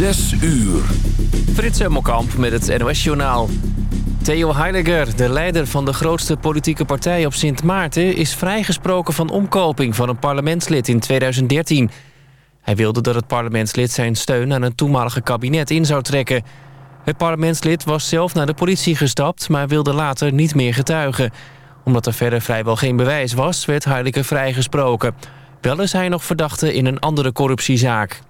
Zes uur. Frits Hemmelkamp met het NOS-journaal. Theo Heidegger, de leider van de grootste politieke partij op Sint Maarten... is vrijgesproken van omkoping van een parlementslid in 2013. Hij wilde dat het parlementslid zijn steun aan een toenmalige kabinet in zou trekken. Het parlementslid was zelf naar de politie gestapt... maar wilde later niet meer getuigen. Omdat er verder vrijwel geen bewijs was, werd Heidegger vrijgesproken. Wel is hij nog verdachte in een andere corruptiezaak.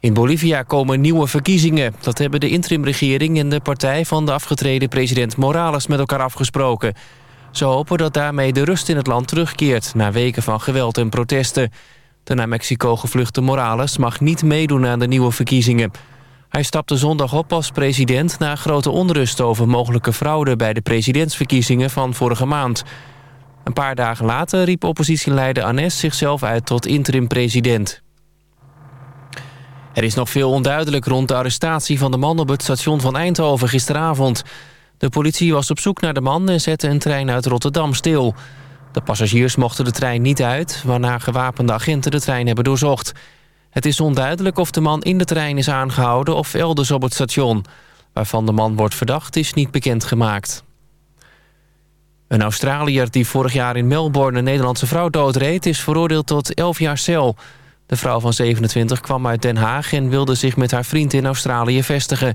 In Bolivia komen nieuwe verkiezingen. Dat hebben de interimregering en de partij van de afgetreden president Morales met elkaar afgesproken. Ze hopen dat daarmee de rust in het land terugkeert... na weken van geweld en protesten. De naar Mexico gevluchte Morales mag niet meedoen aan de nieuwe verkiezingen. Hij stapte zondag op als president na grote onrust over mogelijke fraude... bij de presidentsverkiezingen van vorige maand. Een paar dagen later riep oppositieleider Anes zichzelf uit tot interim-president. Er is nog veel onduidelijk rond de arrestatie van de man op het station van Eindhoven gisteravond. De politie was op zoek naar de man en zette een trein uit Rotterdam stil. De passagiers mochten de trein niet uit, waarna gewapende agenten de trein hebben doorzocht. Het is onduidelijk of de man in de trein is aangehouden of elders op het station. Waarvan de man wordt verdacht is niet bekendgemaakt. Een Australiër die vorig jaar in Melbourne een Nederlandse vrouw doodreed... is veroordeeld tot 11 jaar cel. De vrouw van 27 kwam uit Den Haag en wilde zich met haar vriend in Australië vestigen.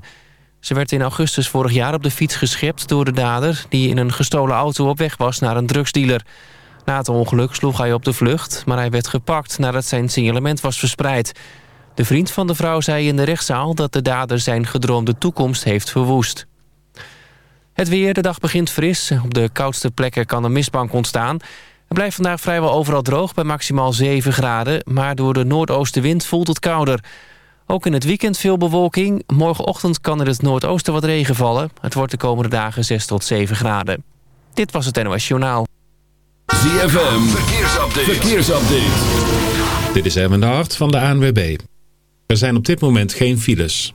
Ze werd in augustus vorig jaar op de fiets geschept door de dader... die in een gestolen auto op weg was naar een drugsdealer. Na het ongeluk sloeg hij op de vlucht, maar hij werd gepakt... nadat zijn signalement was verspreid. De vriend van de vrouw zei in de rechtszaal dat de dader zijn gedroomde toekomst heeft verwoest. Het weer, de dag begint fris. Op de koudste plekken kan een mistbank ontstaan. Het blijft vandaag vrijwel overal droog bij maximaal 7 graden... maar door de noordoostenwind voelt het kouder. Ook in het weekend veel bewolking. Morgenochtend kan in het noordoosten wat regen vallen. Het wordt de komende dagen 6 tot 7 graden. Dit was het NOS Journaal. ZFM, verkeersupdate. verkeersupdate. Dit is Erwin de Hart van de ANWB. Er zijn op dit moment geen files.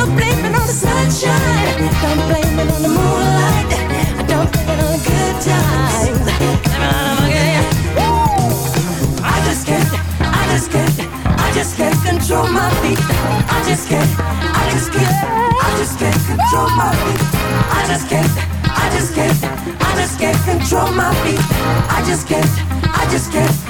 Don't blame it on the sunshine. Don't blame it on the moonlight. I don't blame it on the good times. I just can't. I just can't. I just can't control my feet. I just can't. I just can't. I just can't control my feet. I just can't. I just can't. I just can't control my feet. I just can't. I just can't.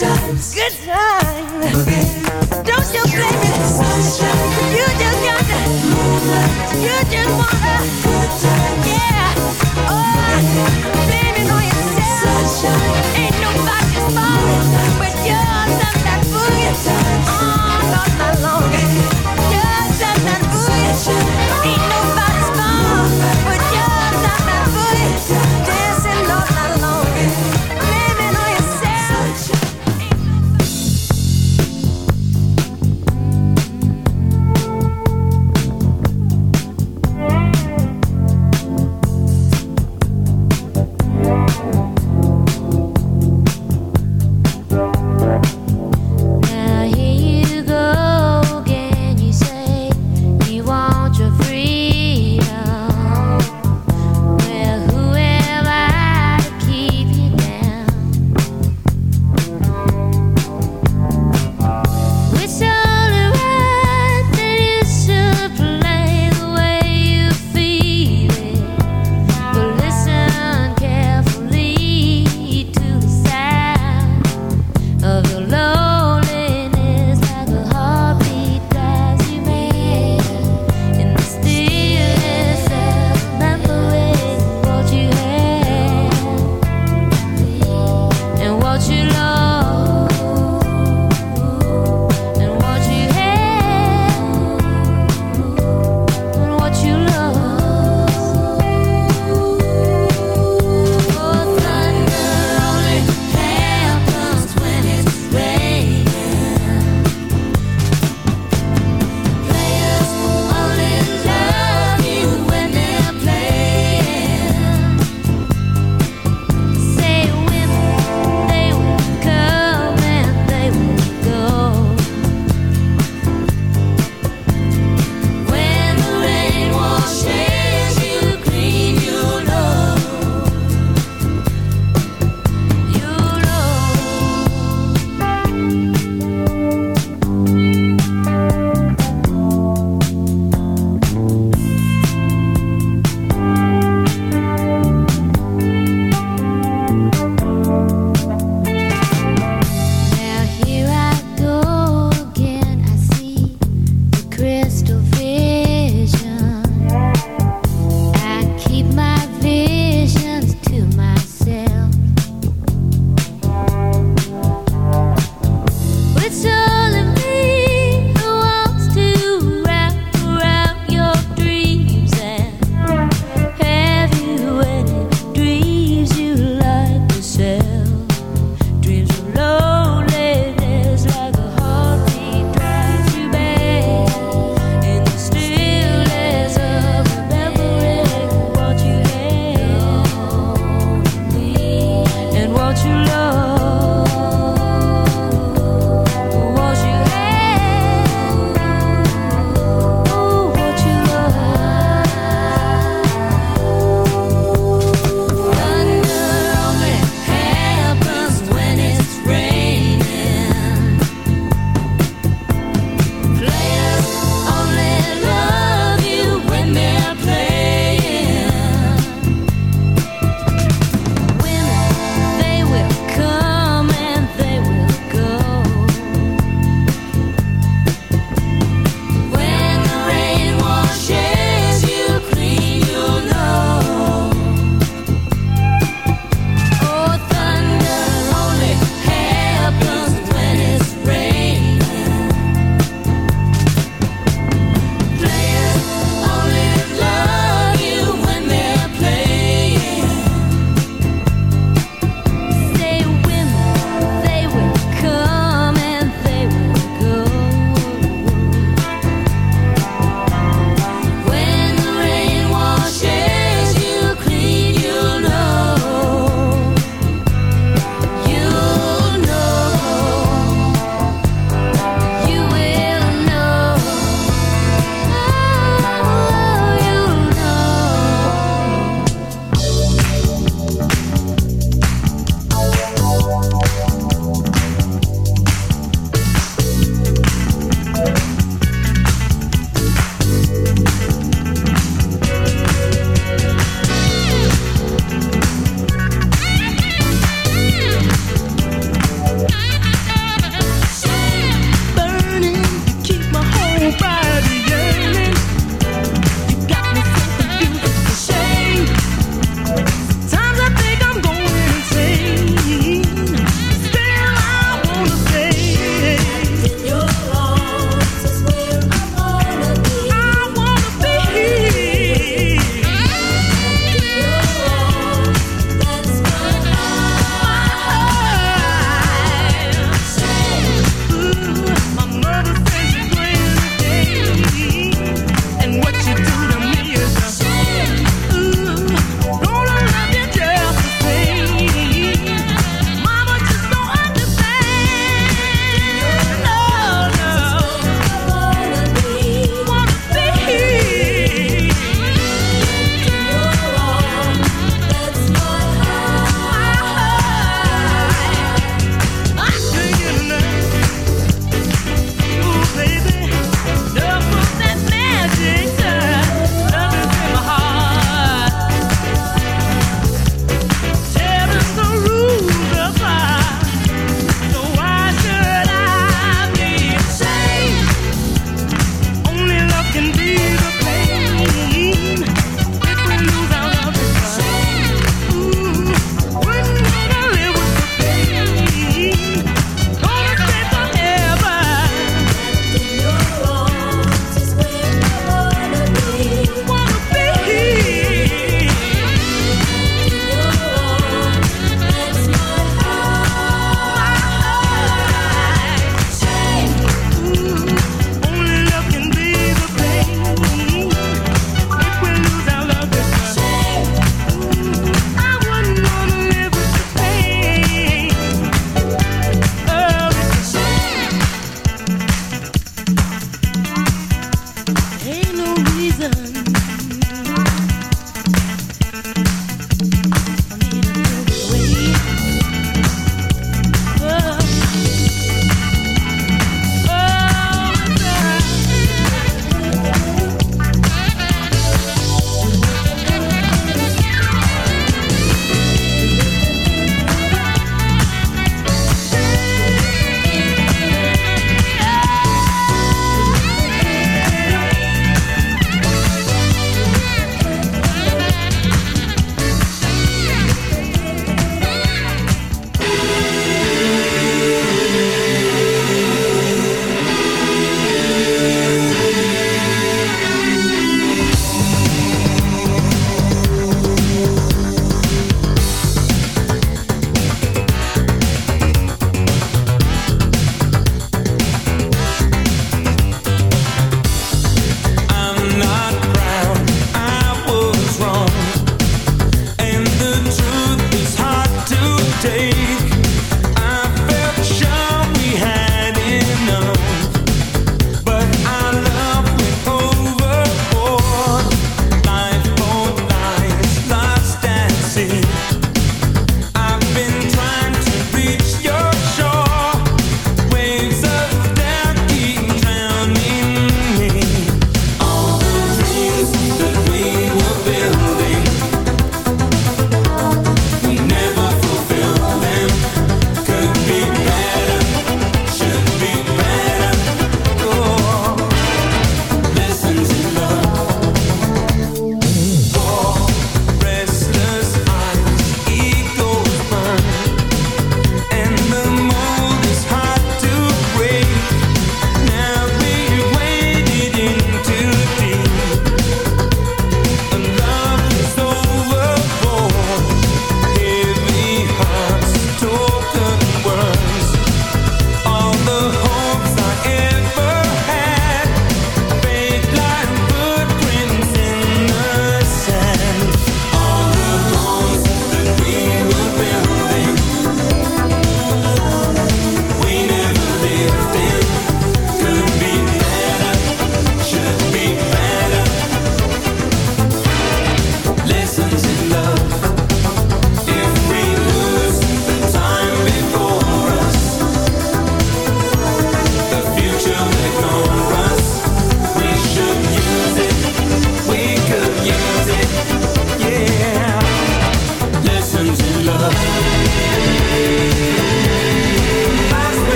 times. Good times. Don't you blame it. You just got to. You just want.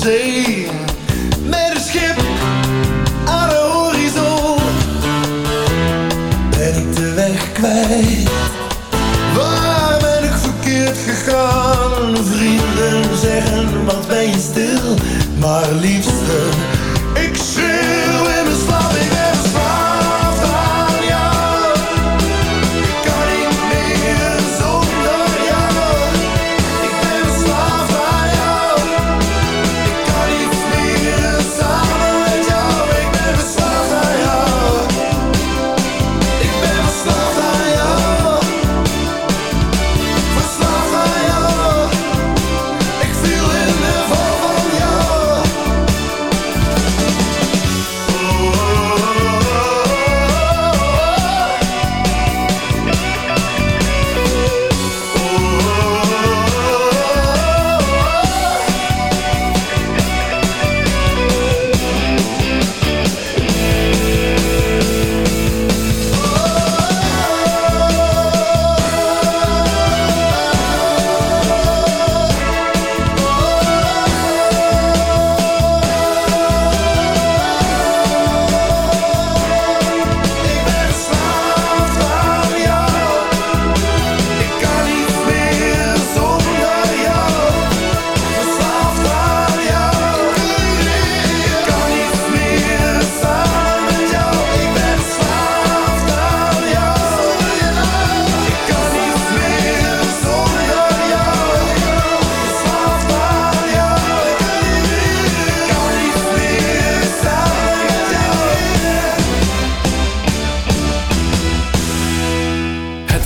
Met een schip aan de horizon ben ik de weg kwijt. Waar ben ik verkeerd gegaan? Vrienden zeggen, wat ben je stil, maar liefst.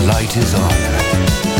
The light is on.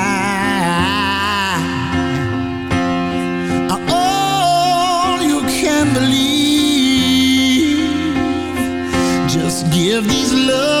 give these loving